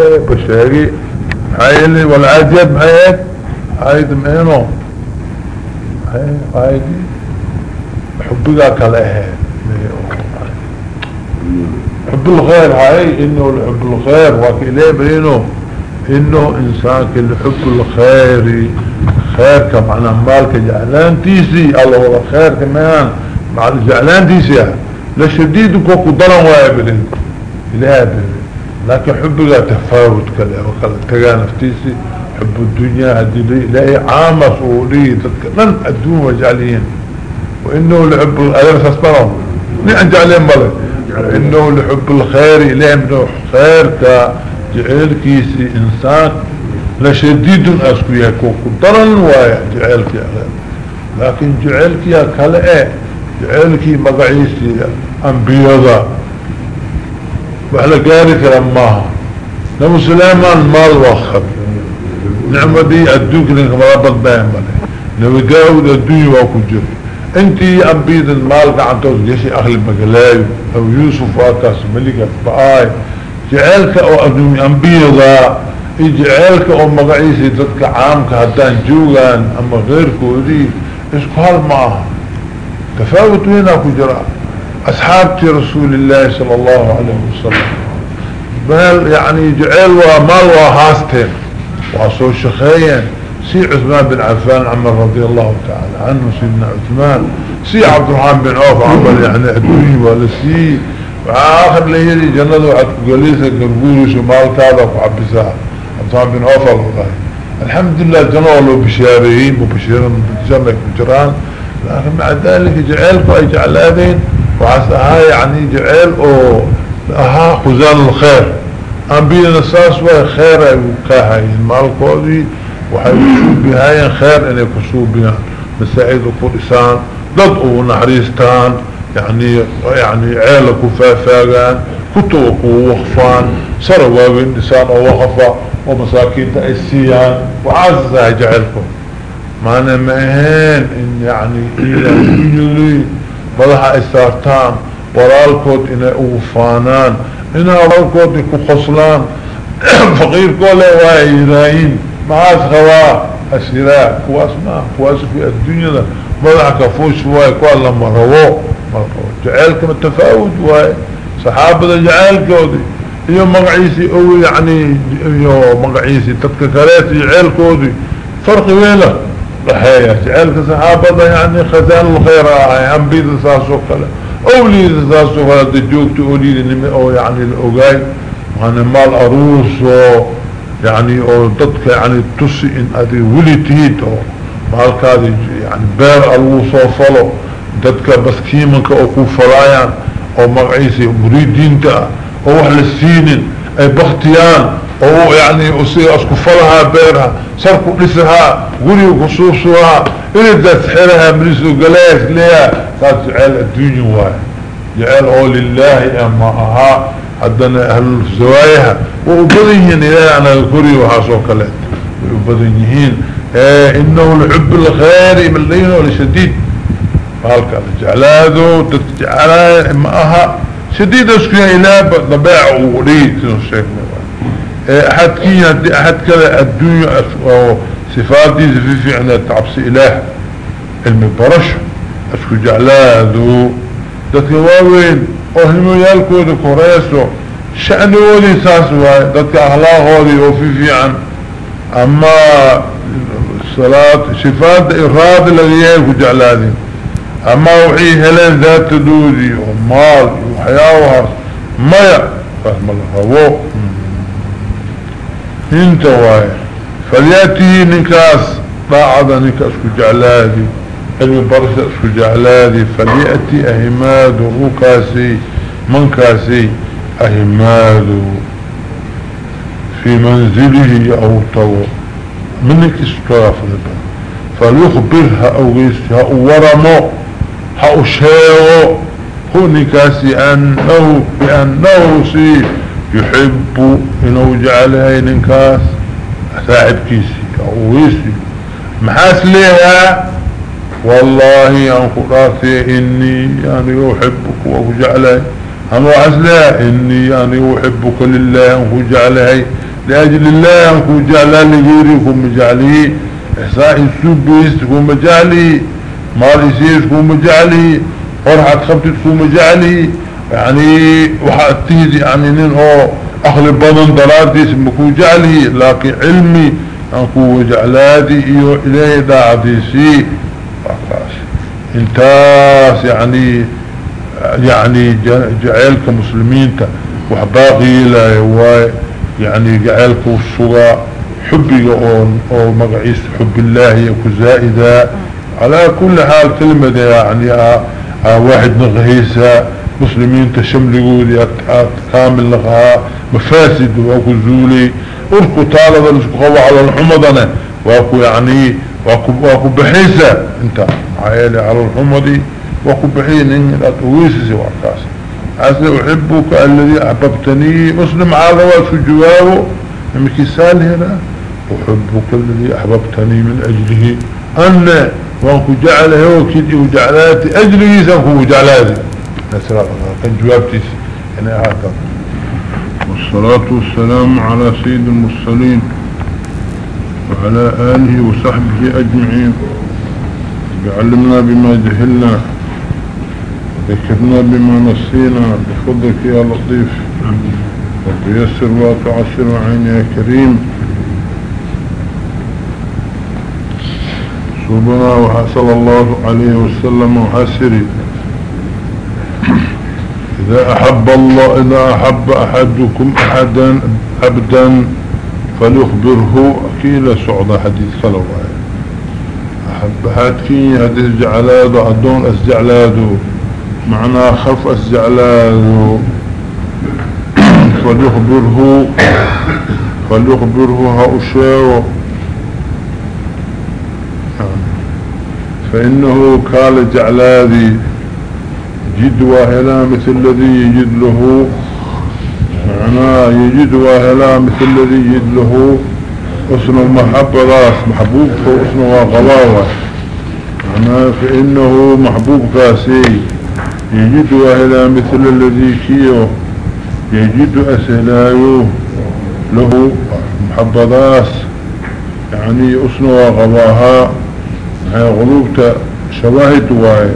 بشاقي حيلي والعجب هيك هايد مينو هايد حبك كالأهل حب الخير هاي إنه حب الخير. وكيليه بينه إنه انسان كل حب الخير. خير كمعنى مالك جعلان تيسي. الله هو خير كمان. مع الجعلان تيسي. لشديد كوكو ضرن وابرين الهي لكن حبك تفاوت كلا وكلا تقى نفتيسي حب الدنيا هدي لي لا عامة صوري لن الدون وجعلين. وإنه لحب الالم ساسبرهم نعن جعلين ملك إنه لحب الخير اليه منه خير كجعل كيسي إنسان لشديد أسكو يكو قدرا ويا جعلك يا لكن جعلك يا كلا جعلك مقعيسي أنبياء. وعلى قارك لماها نبو سليمان مال وخر نعمة دي أدوك لنك مرابط باين مالي نبو قاود الدنيا واكو جري. أنتي انبيد المال قعنتوز جيشي أهل المقلاي أو يوسف واتاس ملكة بآي جعلك أو أدومي أنبيضا. جعلك أو مقعيسي ضدك عامك هدان جوغان أما غيرك ودي اسكو هال معها تفاوت وين أكو جراء أصحابتي رسول الله صلى الله عليه وسلم. بل يعني جعل ومال وهاستين وعصو شخيين سي عثمان بن عفان عمر رضي الله تعالى عنه سيدنا عثمان. سي عبد الرحمن بن عوف عمر يعني الدنيا ولا سي وآخر ليلي جنده وعد قليسة قربوري شمال كذا وعبسها عبد الرحمن بن عوف الله الحمد لله جنوا له بشارين وبشيرا بالجنة كجران لكن مع ذلك جعلكم أي جعلادين وعساها يعني جعل أو أها خزان الخير. انبينا الساس وهي خير وكاهي المالكودي وحيشوف بهاي خير ان يكسوب بها. مساعد وكورسان ضد ونحريستان يعني يعني عيلك وفافاقان كتوك ووخفان سروا بين نسان ووخفا ومساكين تأسيان. وعزها جعلكم. معنى مهين إن يعني إلى يجري مدحا استارتان ورالكود أنا اوفانان إنا ورالكود يكو خصلان. فقير كوله وايراين معاس غواء الشراء كواس ما كواس في الدنيا مدحا كفوش واي كوال لما روو جعلك متفاوت واي صحابة جعلك ودي iyo magaciisi oo yani iyo magaciisi dadka jecel koodi farqi weyn هيا جعلك صحابة يعني خزان الخير يعني عن بيض ساسو قلع أولي ساسو قلع دجوك تقولي لنمي أو يعني الأقاي وأنا مال أروس يعني أو ضدك يعني تسي إن أدي ولتيت مالك هذه يعني بير أروس وصلو ضدك بس كيمك أكو فلايا أو مرعيسي مريدين تا أو أهل السينين أي بختيان. Oo يعني أصير أسكو فلها بيرها سركو لسها قولي وقصوصها إلي ذات حيرها مريسو قلايس ليها. تات جعل الدنيا واي جعل أول الله أما أها حدنا أهل الزوايها. وأبضيهن إلهي أنا الكوري وحاسو كلات. وأبضيهن إيه إنه الحب الخير من لينه لشديد. قالك جعلاده تتجعلها أها. شديد أسكو إله ضباع الشيخ أحد كي أحد كذا الدنيا صفات دي في فعنا تعبس إله. المبرش أسكو جعلاذو دادك واوين اوهمو يالكو دي كوريسو شأن ولي ساسوا أخلاق ولي وفي في عن أما صلاة صفات اراد الذي يالكو جعلاذي أما وحي هلين ذات دودي ومال وحياوها ميا فهم الله هو. انت واي فليأتي نكاس بعض نكاس كجعلادي علم برشة كجعلادي فليأتي أهماد وكاسي من كاسي؟ أهماد في منزله أو طو منك استراف فليخبرها أو غيسها ورمو هأشيو هو نكاسي أنه بأنه سيه يحب إنه جعلها ننكاس ساعد كيسي أو ويسي. محاس لها والله انقراتي إني يعني أحبك وجعلها أنا محاس لها إني يعني أحبك لله انه جعلها لأجل الله أنكو جعلا لغيري كم جعلي إحساء السبيس كم جعلي مال إسيس كم جعلي فرحة خبتت كم جعلي يعني وحأتيدي يعني نين هو أخلي بضن دراديس مكو جعلي لكن علمي أنكو جعلادي إيو إليه داعديسي. انتاس يعني يعني جعلك مسلمين وحباقي لا هو يعني جعلك الصغى حبي أو مقعيس حب الله يكو زائدة على كل حال كلمة يعني آه، آه، واحد نغهيسة مسلمين تشملوا دي كامل لغها مفاسد واكو زولي اركو طالب الاسكو على الحمضنة وأكو يعني واكو, بحيسة أنت عائلي على الحمضي وأكو بحين إن الاتويسي وعكاس عسى أحبك الذي أحببتني مسلم على واسو جوابه امكي هنا. أحبك الذي أحببتني من أجله. أن وانكو جعله وكدي وجعلاتي. اجلي سانكو جعلاتي كان جوابتي. هنا هذا والصلاة والسلام على سيد المرسلين وعلى آله وصحبه أجمعين. بعلمنا بما جهلنا ذكرنا بما نسينا بفضلك يا لطيف. وبيسر وتعسر عين يا كريم. سبنا وحصل الله عليه وسلم وحسري. إذا أحب الله إذا أحب أحدكم أحدا أبدا فليخبره. أكيل سعودة حديث خلوه أحب حدكي حديث جعلاده أدون أسجعلاده معنى خف أسجعلاده فليخبره فليخبره هؤشاو فإنه قال جعلادي جد واهلا مثل الذي يجد له معناه يجد واهلا مثل الذي يجد له حسن المحبة راس محبوب حسن وغلاوة معناه فإنه محبوب كاسي يجد واهلا مثل الذي كيو يجد أسهلايو. له محبة راس يعني حسن وغلاها غلوبة شواهد واي.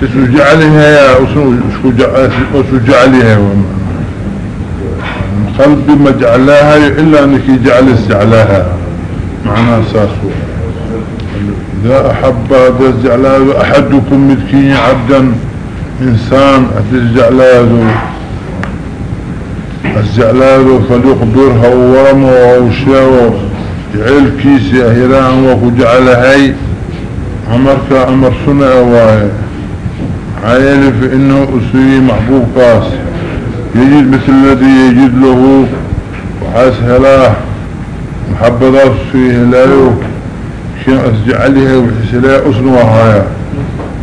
سجعلها يا سجعلها. قلبي ما جعلها إلا أنك جعل استعلاها. معناها ساسو إذا أحب هذا جعلها أحدكم مذكين عبدا إنسان أتجعلها الزعلاد فليخبرها ورمه وشاوه جعل كيسي أهيران وكو جعلهاي عمرك عمر سنة أواهي عائل فإنه أسوي محبوب قاس يجد مثل الذي يجد له وحاس هلاه. محبضات فيه هلايه شيء أسجعلها وحسلاء أسنوا هايا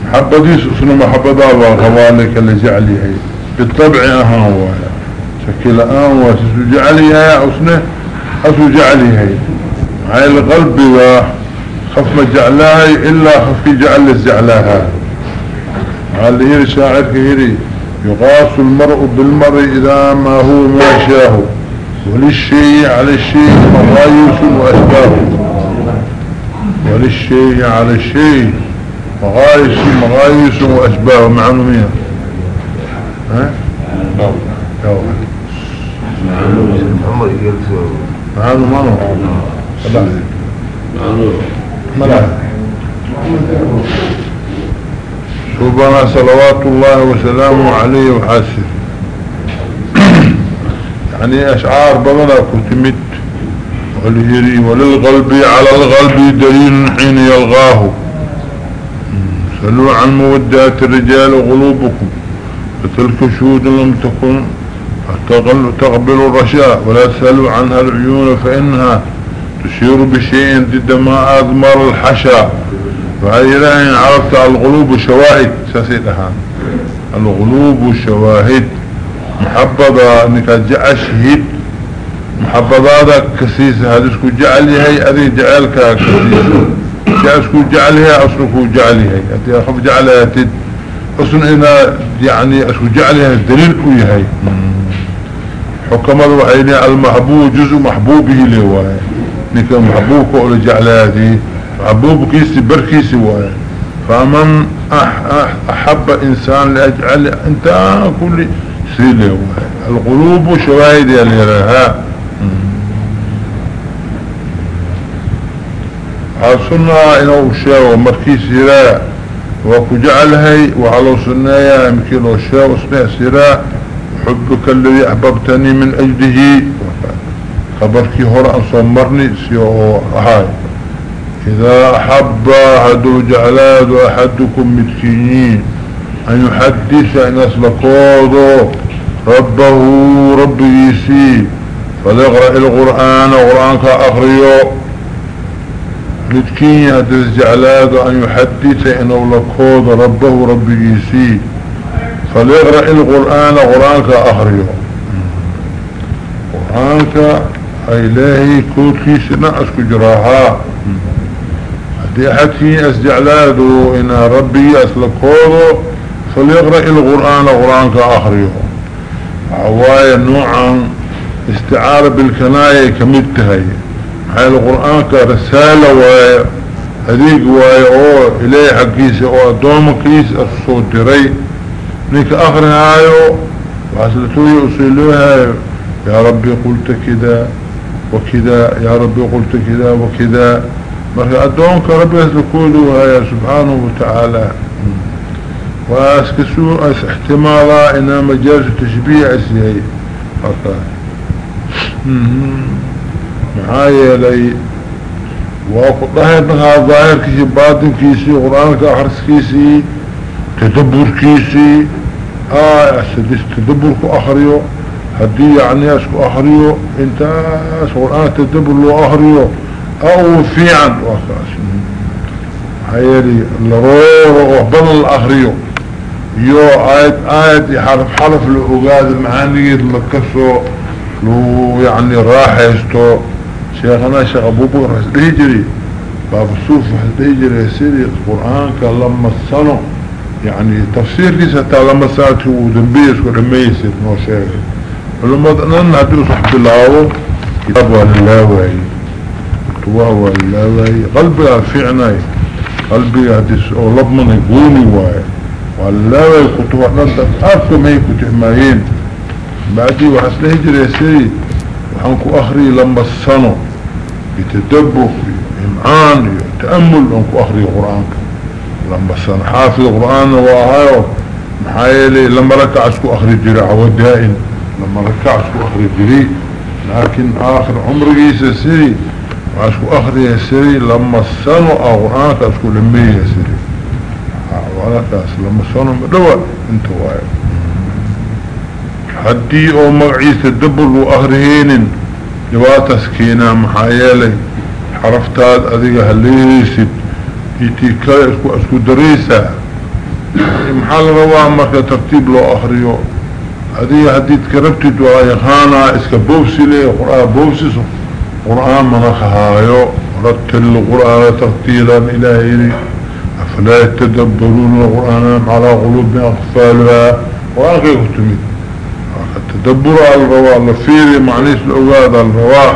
محبضيس أسنوا محبضات وغوالك اللي جعلها بالطبع أهان وهايا شكل آن واسجعلها يا أسنه. أسجعلها عائل قلبي خف ما جعلها إلا خف جعل الزعلاها قال لي شاعر كهيري يقاس المرء بالمرء إذا ما هو ما شاه. وللشيء على الشيء مغايس وأشباه وللشيء على الشيء مغايس مغايس وأشباه معلومين ها؟ لا محمد يقول معانو مانو ملا ربنا صلوات الله وسلامه عليه وحاسر يعني أشعار بضنا كتمت والهري وللقلب على القلب دليل حين يلغاه سلوا عن مودات الرجال قلوبكم فتلك شهود لم تكن تقبل الرشاء ولا تسألوا عنها العيون فإنها تشير بشيء ضد ما أضمر الحشا. فهي عرفت الغلوب شواهد ساسيدها الغلوب شواهد. محبضة أنك جاء شهيد محبضة كسيسة هذا اسكو جعلها هذه جعلك كسيسة جاء اسكو جعلها اصلكو جعلها هذه أخف جعلها تد. اصل أنا يعني اسكو جعلها الدليل ويهي حكم الوحيني المحبوب جزء محبوبه لواي نك محبوب كأول جعلاتي. محبوب كيسي بركيسي واي فمن أح أح أحب إنسان لأجعل أنت كل سيلة واي القلوب شواهد اللي رها عصنا إنه الشيء ومركي سراء وكجعلهي وعلى صنايا يمكن الشيء وصنع سراء حبك الذي أحببتني من أجله. خبركي هراء صمرني سيو هاي. إذا أحب أحد جعلاد أحدكم متكينين أن يحدث أن أسلقوضه ربه رب يسي فليقرأ القرآن قرآن كأخريو متكين هذا جعلاد أن يحدث أنه لقوض ربه رب يسي فليقرأ القرآن قرآن كأخريو قرآن إلهي كود كيسنا أسكو جراها هدي حكي أسجعلاده إن ربي أسلكوه فليقرأ القرآن قرآن كآخره عوايا نوعا استعارة بالكناية كمدتهي. هاي القرآن كرسالة وهي هذيك وهي أو إلهي حقيسي أو أدوم كيس الصوت دري. نيك آخر هايو وحسلتوي أصيلوها يا ربي قلت كده وكذا يا ربي قلت كذا وكذا مرة أدونك ربي يسلكوله يا سبحانه وتعالى. واسكسو أس احتمالا أنا مجاز تشبيع اسيهي فقط. معايا لي. وقد ظاهر ظاهر كيسي باطن كيسي قرآن كأحرس كيسي تدبر كيسي. آه أسدس تدبر كأخريو هدي يعني أسكو آخريو. إنت قرآن تدبر له آخريو. أو في عن واساس هيالي اللرور وحبن الاخريو يو آيات آيات يحرف حرف لأقاد المعاني لكسو لو يعني راح يستو شيخنا شيخ ابو بكر حسده باب الصوف حسده جري سيري القرآن كلما السنو يعني تفسير ليس لما ساتي ودنبيس ودنبيس نو شيخ علماء هدو صحب الله كتاب واللاوي كتواه واللاوي قلبي فعنا قلبي هدس أولب من يقوني واي. واللاوي كتواه نندف أفكم هي كتعماهين بعدي وحسن هجر يسيري وحنكو أخري لما السنو. يتدبر إمعان. يتأمل لنكو أخري قرآن لما السنو. حافظ قرآن وهايو محايلي. لما ركع اسكو أخري جراع ودائن لما ركعت أخري جري لكن آخر عمري سيري واسكو اخري سيري لما السنو اغرانك اسكو لمي سيري وأنا كاس لما السنو مدوى انت واي حدي أو مغعيس الدبر واخرهين جواتسكينا محايلي حرفتاد اذيك هليسد يتي كاي اسكو اسكو دريسة محال رواه مركة ترتيب لو اخريو هذه هديت كربتد ويخانا اسك بوسي لي قرآن بوسي قرآن منخهايو رتل القرآن ترتيلا إلهي. أفلا يتدبرون القرآن على قلوب أخفالها قرآن كيف تميد التدبر على الرواء لفيري معنيس الأولاد على الرواء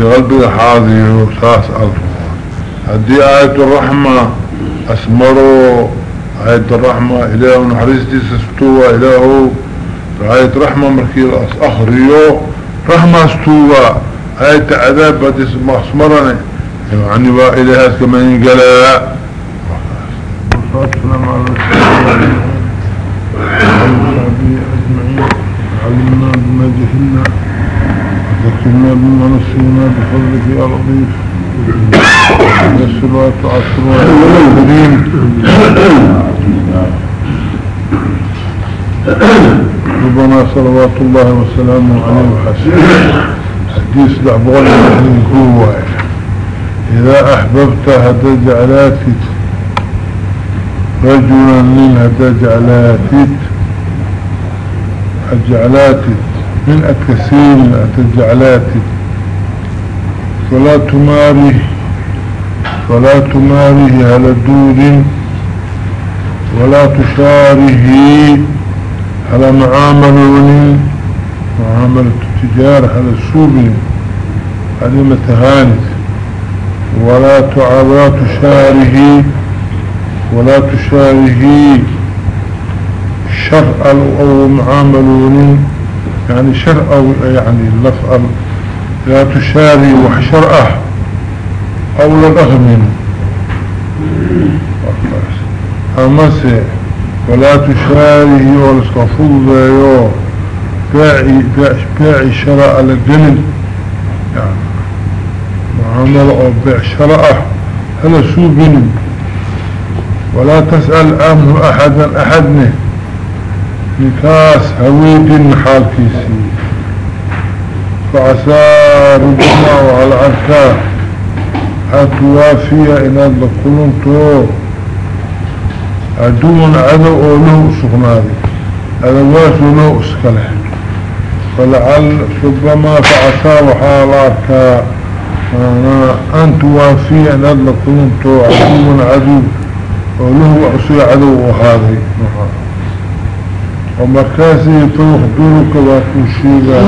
قلبي حاضي وساس على الرواء هدي آية الرحمة. أسمروا آية الرحمة. إله ونحرستي سستوى إله آية رحمة مركي أخريو. رحمة استوى آية عذاب بديس مخصمرني يعني با إلهات كما ينقلا علمنا بما جهلنا ذكرنا بما نسينا بفضلك يا لطيف يسر وتعسر وتعسرين ربنا صلوات الله وسلامه عليه وحسن حديث لعبغل المحلين هو إذا أحببت هذا جعلاتك رجلا من هذا جعلاتك الجعلاتك من الكثير من الجعلاتك فلا تماري فلا تماريه على دود ولا تشاره على معامل معاملة التجارة هذا السوبي هذه متهانت ولا تعبى تشاره ولا تشاره شرع أو معاملون يعني شرع أو يعني لفظ لا تشاري وحشرعه أو للأغمن أمسي ولا تشاري والاسكفوض ذايو باعي, باعي شرع للجنل يعني معاملة أو بيع شرعه هذا سوء بني ولا تسأل عنه أحدا أحدنه نكاس هويد حال كيسي. فعسى ربما وعلى عركاه هتوافية إن هذا قلنتو عدون عدو له سقنادي واسو له أسكله. فلعل ربما فعسى وحال عركاه أن توافية إن هذا قلنتو عدو عدو. وله أصي عدو وهذه ومركاسي فيخبرك وكوشيغا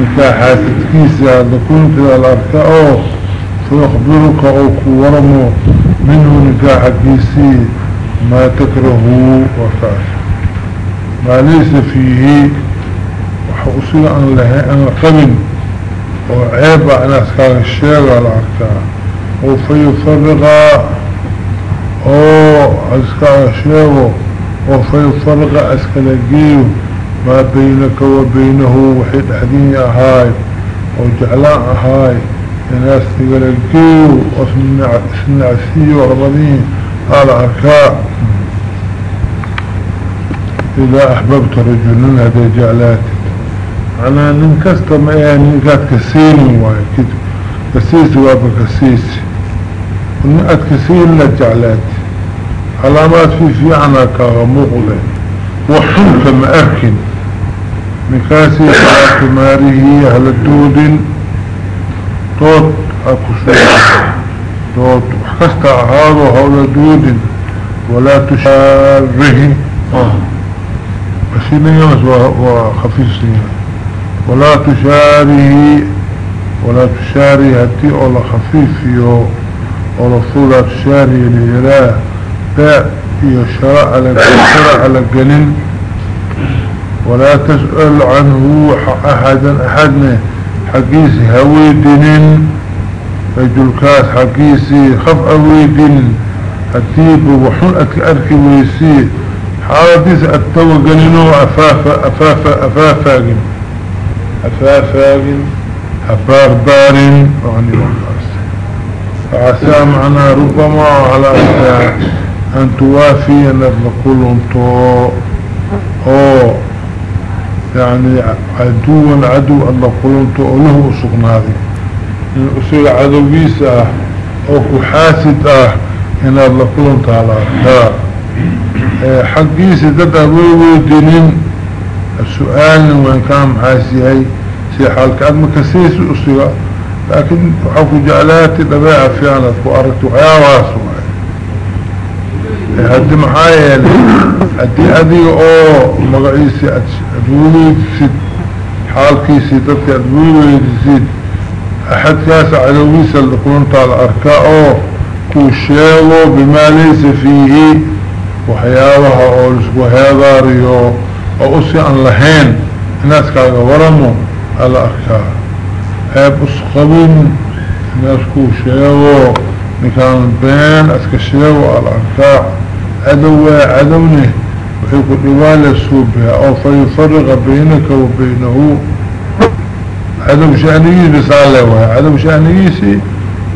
نكاحات كيسا لكنت الأركاء فيخبرك أو كورمو. منه نكاح كيسي. ما تكرهه وكاس ما ليس فيه وحوصي أن له أن قبل وعيب عن أسكار الشيغ الأركاء وفيفرغ أسكار الشيغ وفيفرق أسكالجيه ما بينك وبينه وحيد حدين أهاي وجعلاء أهاي الناس تقلقيه واسمنا عسيه وربضين على عكاء إذا أحببت رجلا هذا جعلاتي أنا ننكست ما يعني كانت كسيني واي كده كسيسي وابا كسيسي ونقت كسين لجعلاتي. علامات في في عنك مغلة وحنك مأكن مكاسي صلاة ماره أهل الدود توت أكسوه توت هذا هول دود ولا تشاره بسيني يمس وخفيصي ولا تشاره ولا تشاره هتي ولا خفيفيو ولا صولة تشاره لإله بيع في شرع على شرع على الجليل ولا تسأل عنه أحدا أحدنا حقيسي هوي دينين رجل كاس حقيسي خف هوي دين أتيب وحن أتلأركي ويسي حادث أتوى قلنو أفافا أفافا أفافا أفافا أفار بارين. يعني فعسى معنا ربما على أساس أن توافي أن نقول أنتو. أو. يعني عدو عدو أن نقول أنتو. له سقناذي. إن أسير عدو بيسا أو كحاسد أه إن انتو على أركاء حقيسي دد أبوي دينين. السؤال وين كان محاسيهي سي حالك أدم كسيس أسير لكن حكو جعلاتي دباعة فعلا وأردت وحيا واسوا هدي محايا هدي أدي أو مقعيسي أدولي تسيد حالكيسي دكي أدولي تسيد أحد كاس عدويسا اللي قلنت على أركاء كوشيغو بما ليس فيه وحياوها أولس وهذاريو وأسي أن لهين الناس كاقا ورمو على أركاء. هيب أسخبين الناس كوشيغو نكان بين أسكشيغو على أركاء. عدو عدوني وحيكو إوالة سوبها أو فيفرق بينك وبينه. عدو شأنيس بسالة وهي عدو شأنيسي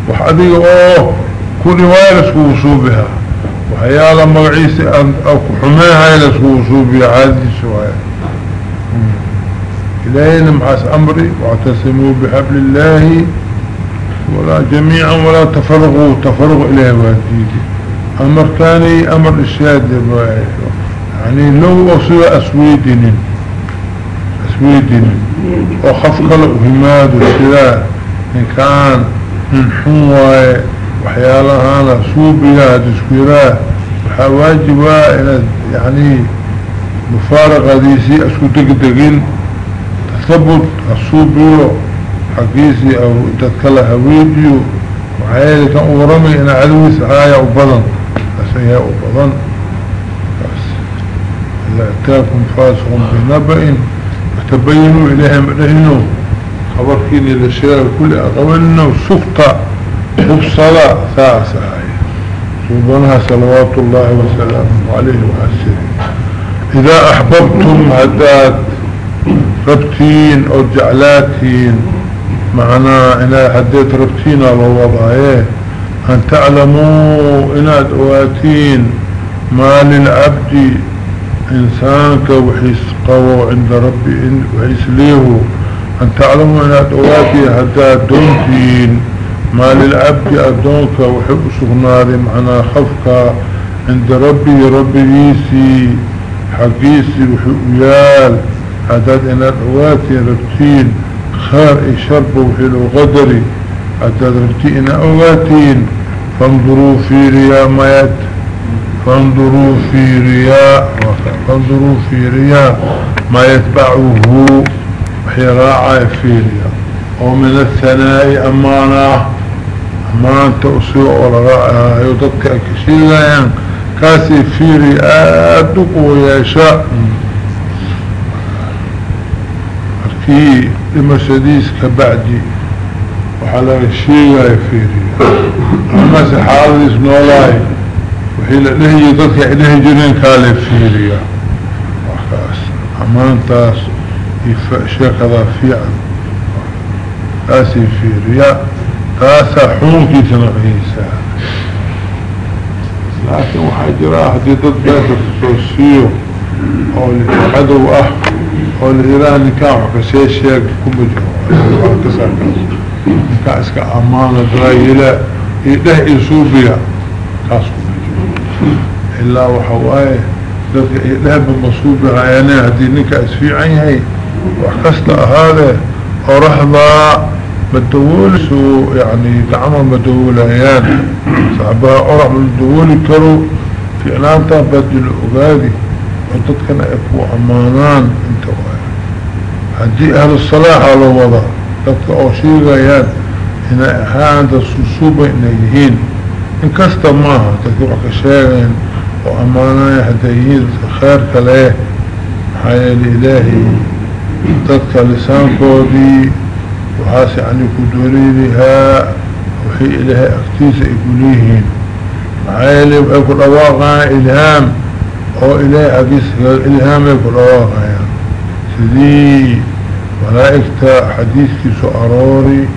وحدي أوه كل إوالة سوبها وحيالا مغعيسي أو كحماها إلى سوبها عادي سوايا إلهي محاس أمري واعتصموا بحبل الله ولا جميعا ولا تفرغوا. تفرغوا إليه واجيدي. أمر كاني أمر اشياد يعني لو اصير اسويدين اسويدين وخف قلق هماد والسلاح إن كان من حوى وحيالها أنا سوبيا تسكيراه وحواجبا يعني مفارقة ديسي أسكو دقدقين التثبت الصوبيو حقيسي أو تتكلا هويديو وحيالي كان أورمي إن عدوي سعايا وبضن أسياء وبضن بس. إذا أتاكم فاسق بنبأ. فتبينوا إليهم إليهنوا خبر كيني للشيء كل أقوالنا وسقطة مبصلة ثاسة سبحانها صلوات الله وسلامه عليه وحسنه إذا أحببتم هدات ربتين أو جعلاتين معنا إنا حديت ربتين على الوضع أن تعلموا إنا دواتين ما للعبد إنسانك وحيس قوة عند ربي وحيس ليه. أن تعلموا إنا دواتي هدات دونتين ما للعبد أدونك وحب سغناري معنا خفك. عند ربي ربي يسي حقيسي وحقيال عدد إن الأواتي ربتين. خير شرب وحلو غدري عدد ربتي إن أواتين فانظروا في رياء ميت فانظروا في رياء فانظروا في رياء ما يتبعه وحراعة في رياء. ومن الثناء أمانة أمانة أسوء ورغاء يضبك أكشيغا كاسي في رياء دقو يشاء في لمسديس كبعدي وحلا الشيء يفيري. أما سحال اسمه وحيلا له يضطك إليه جنين كالي فيريا وخاص أمان تاس يفأشي كذا فيعا تاسي فيريا تاسا حونكي تنغيسا لكن وحاجراه دي ضد بيت أو لعدو أحد oo ilaah ninkaan wax kasee sheeg kuma jiro ninkaa iska amaana daraayila iyo dheh إلا وحواي. ذلك إلهب إيه، مصوب عيانه هذه نكا أسفيعين هاي وحكسنا أهالي ورحضا مدول سو يعني العمل مدول عيان. صعباء ورحم الدول كرو. في أنا تابدل أغادي وانتد كان أبو عمانان انت وعيان. هذه أهل الصلاة على وضع ذلك أشيغ عيان. هنا هذا السوصوب إنه يهين. سوسوبة انيهين إن كستا ماها ددك وحكا شاغين وامانان هديين خير كلاه. حيا الالهي ددك لسان كودي وحاسي عني كدوريها وحي إلهي اكتيس اقوليهين حيا اللي بأكل أواقع إلهام. أو إلهي حقيس الهام يقول أواقع. سدي ملائكة حديث كيسو اروري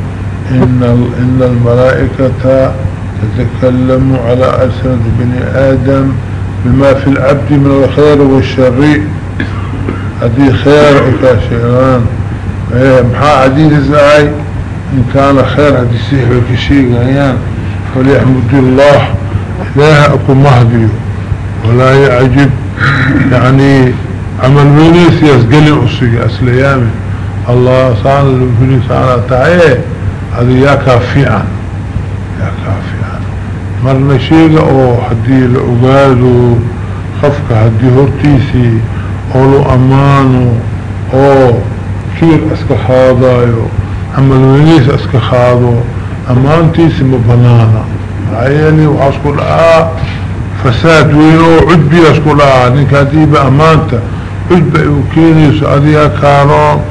ان, إن الملائكة تتكلم على ألسنة بني آدم بما في العبد من الخير والشر. هذه خير إكاشيران محا حديث إزاي إن كان خير هذه السيح وكشيء غيان فليحمد الله. إله أكو مهديه ولا يعجب. يعني عمل ونيس يسقلي أسيق أسليامي الله سبحانه الفني سبحانه تعالى هذا يا كافيا يا مرنا شيء أو حدي لأقاده خفك حدي هرتيسي أو لو أمانو أو كير أسك خاضايو عمل ونيس أسك خاضو امانتيسي مبنانا عيني وعسكو الآ فساد وينو عدبي اسكو لها نيك هديبة أمانتا عدبة وكينيس اديها كارون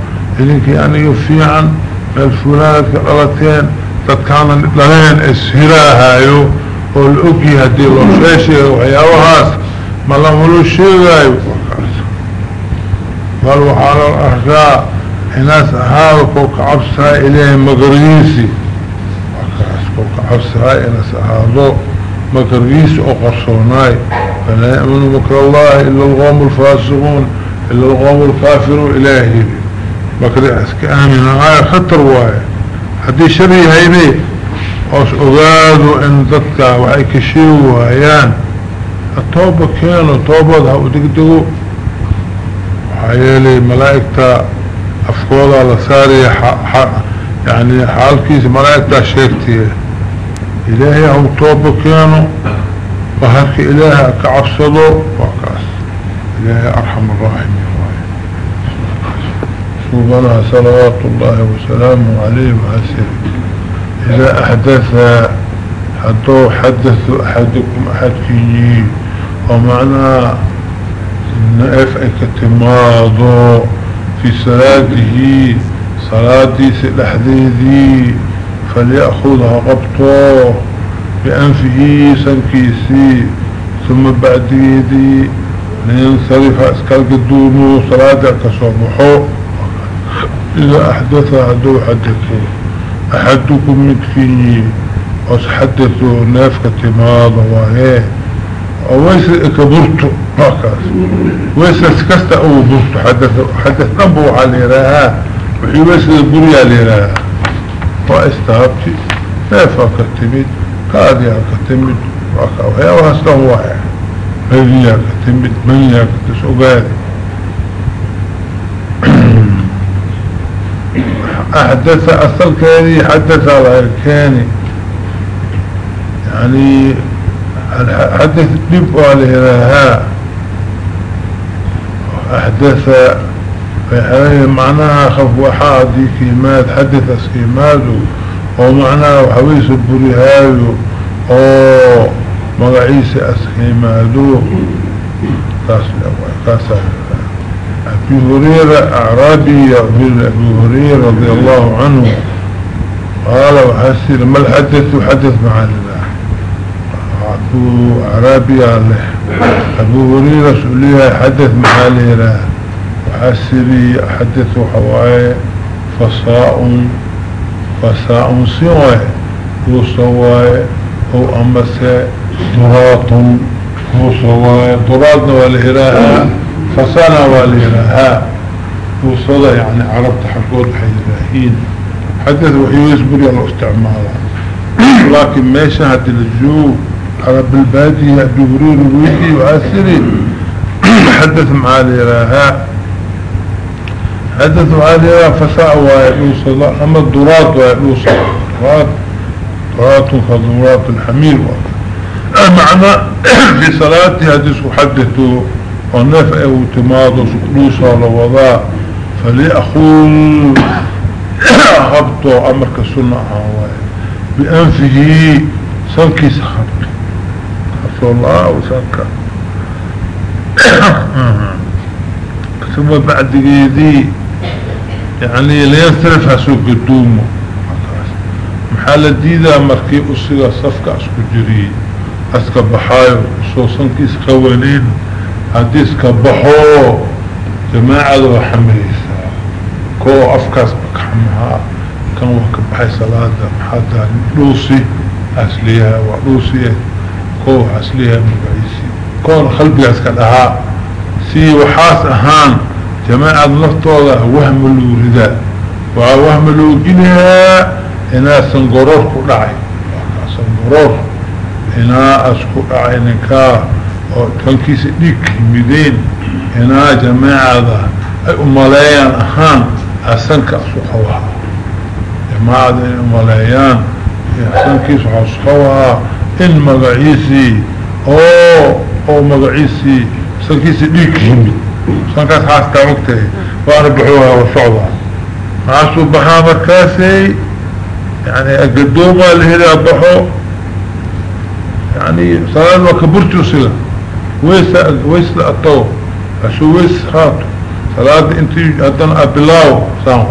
إذنك يعني يفيعا الفلانة كالغتين تتكانا لين إسهراهايو والأكي هدي الله شاشي وحياوهاس ما لهم الشيء غايو بل وحال الأحقاء الناس هذا فوق عبسها إليه مقريسي فوق عبسها الناس هذا مكرقيس أقرصوناي فلا يأمن مكر الله إلا الغوم الفاسقون إلا الغوم الكافر إلهي مكر أسك آمن آية خطر واي حدي شري هيني أوس أغادوا إن ذاتك وحي كشيو وهيان التوبة كانوا توبة ودقدقوا وحيالي ملائكة أفكوضة لساري يعني حالكيس ملائكة شيرتيه إلهي هم توبة كانوا وهرك إلهي كعبصدوا وكاس إلهي أرحم الراحمين صوبنا صلوات الله وسلامه عليه وعسر إذا أحدث حدو حدث أحدكم أحد فيه ومعنى نعف اكتماضه في صلاته صلاتي سلحذيذي فليأخذها قبطه بأنفه سنكيسي ثم بعد يدي لينصرف أسكال قدونه صلاة كصبحه إذا أحدث عدو حدثه. أحدكم مدكي وسحدثوا نافك تماضا وهي ويس كبرت؟ هكذا ويس سكست أو برت؟ حدث حدث نبو على راها وحي ويس بريا لراها واستهبتي نافك تمد قاضي كتمد وهي وهسته واحد هذه كتمد من. يكتس أبادي أحدث أصل كاني حدث على كاني يعني حدث دب عليه لها أحدث معناها خف وحادي كيمات حدث اسكيماته ومعناها وحويس البريهايو أو مغعيس اسكيماته كاسا أبي هريرة أعرابي أبي هريرة رضي الله عنه قال وحسر ما الحدث؟ حدث معنا. أبو عربي له أبو هريرة سؤليها حدث محاليرا وحسري حدث حواي فصاء فصاء سواي هو سواي هو أمس ضراط هو سواي ضراط والهراء. فصانا والهراء هو صدا يعني عربت حقود حيراهين حدث وحي يسبري الله استعماله لكن ما شهد الجوب عرب البادية جبريل الويدي وعسري حدث معالي راها حدث معالي راها فساء ويوصل أما الدرات ويوصل درات درات فضرات الحمير. المعنى في صلاتي حدث حدثه ونفع وتماض سقلوسا لوضاء فليأخذ خبطه أمرك السنة بأنفه سنكيس خبطه رسول الله وسكر ثم بعد يدي يعني لينصرف سوق الدوم. محال الديدة مركي أصيغة صفقة أسكو جري. أسكا بحايو. صوصن كيس هديس كبحو جماعة وحميسة كو أفكاس بكحمها. كان وحكب بحي صلاة محادة لوسي أسليها ولوسي كو حسليها مبعيسي. كون خلبي اسكا لها سي وحاس أهان. جماعة نفتوضة وهم الورداء ووهم الورداء هنا سنقرور كدعي سنقرور هنا تنكيس ديك مدين هنا جماعة اماليان اهان اسنك اسوحوها جماعة اماليان اسنكيس اسوحوها إن مقعيسي أو أو مقعيسي سلكيسي ديك يمي سنكاس حاستا وقتي واربحوها وصعبها عاسو بحا مركاسي يعني أقدوما لهذا أبحو يعني صلاة وكبرتو سلا ويس ويس لأطو أشو ويس خاطو صلاة إنتي هدن أبلاو سامو.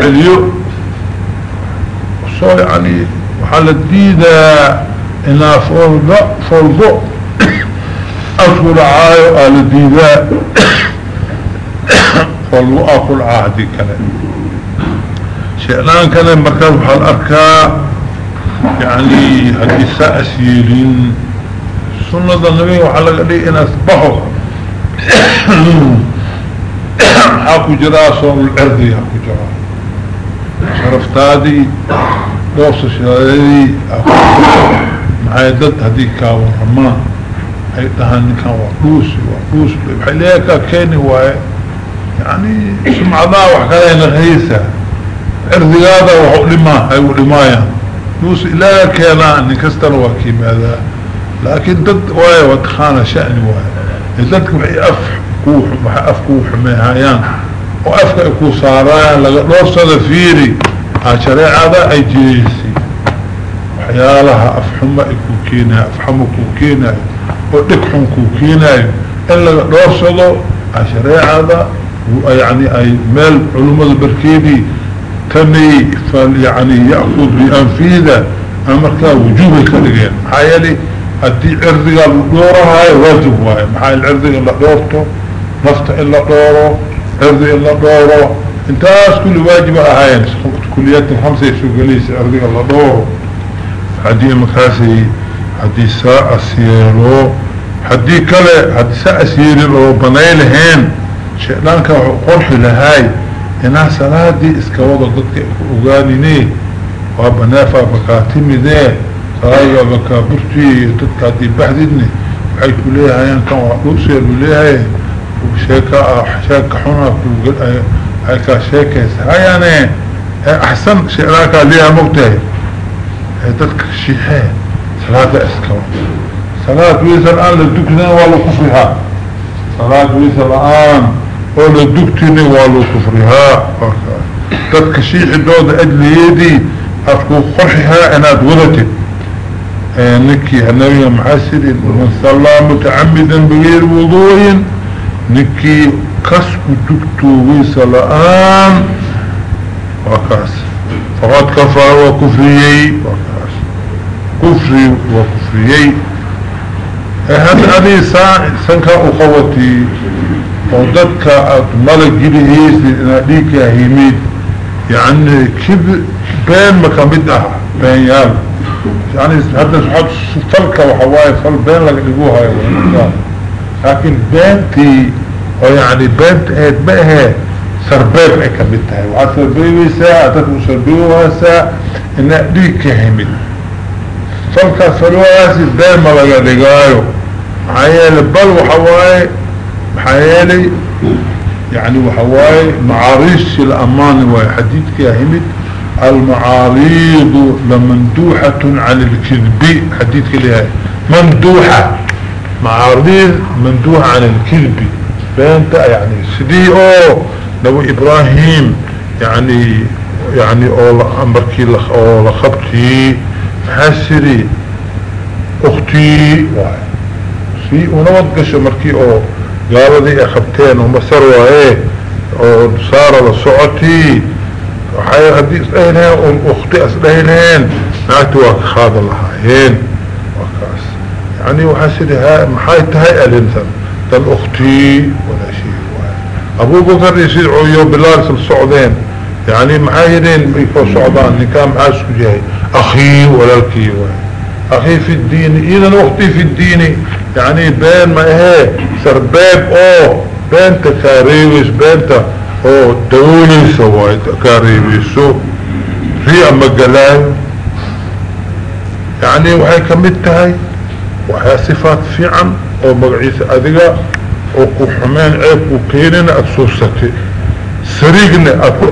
إليو. وصو يعني وحال الديدة إنها فرض فرض أصول عايو آل الديدة فرض أقول عهدي كلام شئلان كان مركز بحال أركا. يعني هدي سأسيرين سنة النبي وحال قدي إن أصبحوا. حاكو جراسون الأرضي حاكو جراسون شرفتادي دوس شرائي معايا دد هديك ورمان أي دهان كان وقوسي وقوسي بحليكا كيني واي. يعني سمع ذا وحكاية نغيسة ارضي هذا وحق لما؟ هاي ولمايا نوس إلا كينا نكستر وكيم هذا. لكن دد واي واتخانا شأني واي. ددك بحي أف كوح بحي أف كوح ميهايان وأفكا يكون صاران لقد صد فيري عشريعة أي جيسي. وحيالها أفحمة يكون كينا أفحمة كينا ودكحن كينا إلا لقد صد عشريعة يعني أي مال علوم البركيبي تني يعني يأخذ بأنفيذة أمركا وجوه كالغين حيالي هدي عرضي الدورة هاي واجب واي محاي العرضي اللي دورته نفط إلا دوره عرضي إلا دوره انتاس كل واجب هاي كليات الخمسة يسوق ليس عرضي إلا دوره هدي مكاسي هدي ساعة سيرو هدي كلا هدي ساعة سيرو بنايلهين شئلانك قرح لهاي إنها صلاة دي اسكوضة ضدك أغانيني وابنافا بكاتمي ذي صلاة بكابرتي ضدك دي بحددني وحي كليها يعني كان وحلوسي لليها وشيكا شيكا حنا هيكا هاي يعني. أحسن شئلانك ليها مقتهي ضدك الشيحين صلاة اسكوضة صلاة ويسا الآن للدكنا ولا كفرها. صلاة ويسا الآن ولا الدكتني ولا كفرها. تدك شيح الدود أجليدي أفكو خرحها أنا دولتي نكي النبي محسد من صلى متعمدا بغير وضوء نكي كسب دكتو ويسلآن وكاس. فقد كفر وكفريي وكاس. كفري وكفريي هذا أبي سنكا أخوتي وددك ملك جليهيس لناديك هيميد. يعني كب بين مكامدها بين يال. يعني هذا سحط فلك وحواي فل بين لك لقوها لكن بنتي ويعني بنت إيد بقى سربيب اي كمدتها وعاد سربيبي ساعة تكون سربيبها ساعة إن أديك هيميد فلك فلواسي بين ملك لقايو. عيال بل وحواي حيالي يعني وحواي معاريش الأمان وحديثك يا همد المعاريض لمندوحة عن الكذب. حديثك لها مندوحة. معاريض مندوحة عن الكذب. بانت يعني سدي أو لو إبراهيم. يعني يعني أمركي لخبتي حسري. أختي. سي ونوض قشو مركي أو قالدي أخبتين. ومسر وايه وصار لصعتي. وحي هدي اسلهنين واختي اسلهنين نعتوا خاض لهايين وكاس يعني وحسدي هاي محايت هاي الانسان دل أختي ولا شيء أبو بكر يسيد عيو بلال الصعودين يعني معايرين يكون صعدان نكام عاسك جاي أخي ولا الكي أخي في الدين. اذا أختي في الدين. يعني بين ما إيه؟ سرباب. أو بين تكاريبس بين أو دولي سواء تكاريبسو في اما قلاي يعني وحي كمتهاي وحي صفات فيعا أو مقعيس اذقا أو كحمين عيب وكينين اتسوستي سريقنا اكو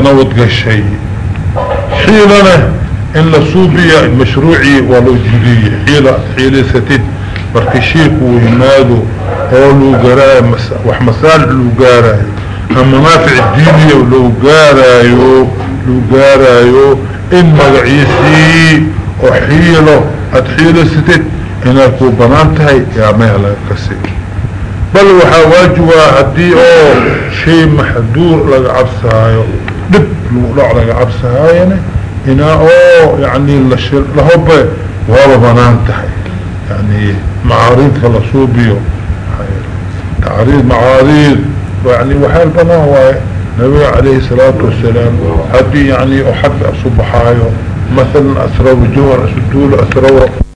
nabad gashay xiilana in la suubiya mashruucii waa loo jidiyey xiila xiilaysatid marka shiiku uu yimaado gaaraayo ama manaafic diiniya loo gaaraayo luu gaaraayo in magaciisii oo xiilo aada xiilaysatid inay ku banaan tahay yaa meel laga kasi بل وحا واجوا هدي أو شيء محدور لغا عبسهايو دب لغا لغا عبسهايو هنا أو يعني لهوبة وهو بنان تحي يعني معارض فلسوبيو تعريض معارض يعني وحال بنان هو نبي عليه الصلاة والسلام هدي يعني أحد أصبحايو. مثلا أسروا جوهر اسدول أسروا